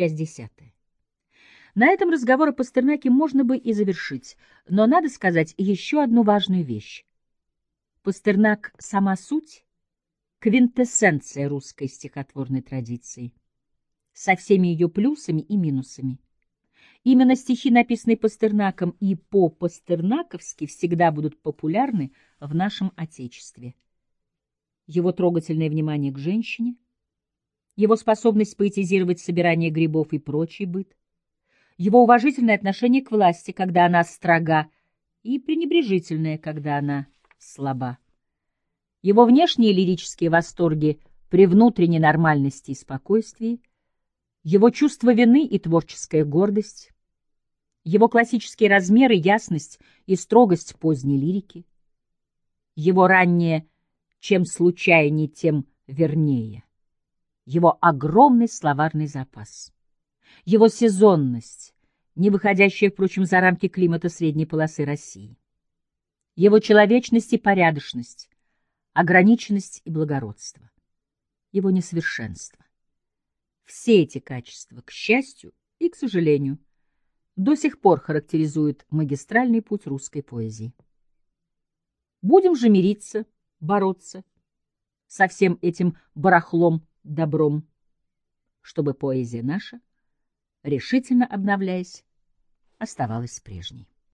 Часть десятая. На этом разговор о Пастернаке можно бы и завершить, но надо сказать еще одну важную вещь. Пастернак — сама суть, квинтэссенция русской стихотворной традиции, со всеми ее плюсами и минусами. Именно стихи, написанные Пастернаком и по-пастернаковски, всегда будут популярны в нашем Отечестве. Его трогательное внимание к женщине, его способность поэтизировать собирание грибов и прочий быт, его уважительное отношение к власти, когда она строга, и пренебрежительное, когда она слаба. Его внешние лирические восторги при внутренней нормальности и спокойствии, его чувство вины и творческая гордость, его классические размеры, ясность и строгость поздней лирики, его раннее «чем случайнее, тем вернее», его огромный словарный запас его сезонность, не выходящая, впрочем, за рамки климата средней полосы России, его человечность и порядочность, ограниченность и благородство, его несовершенство. Все эти качества, к счастью и к сожалению, до сих пор характеризуют магистральный путь русской поэзии. Будем же мириться, бороться со всем этим барахлом, добром, чтобы поэзия наша — решительно обновляясь, оставалась прежней.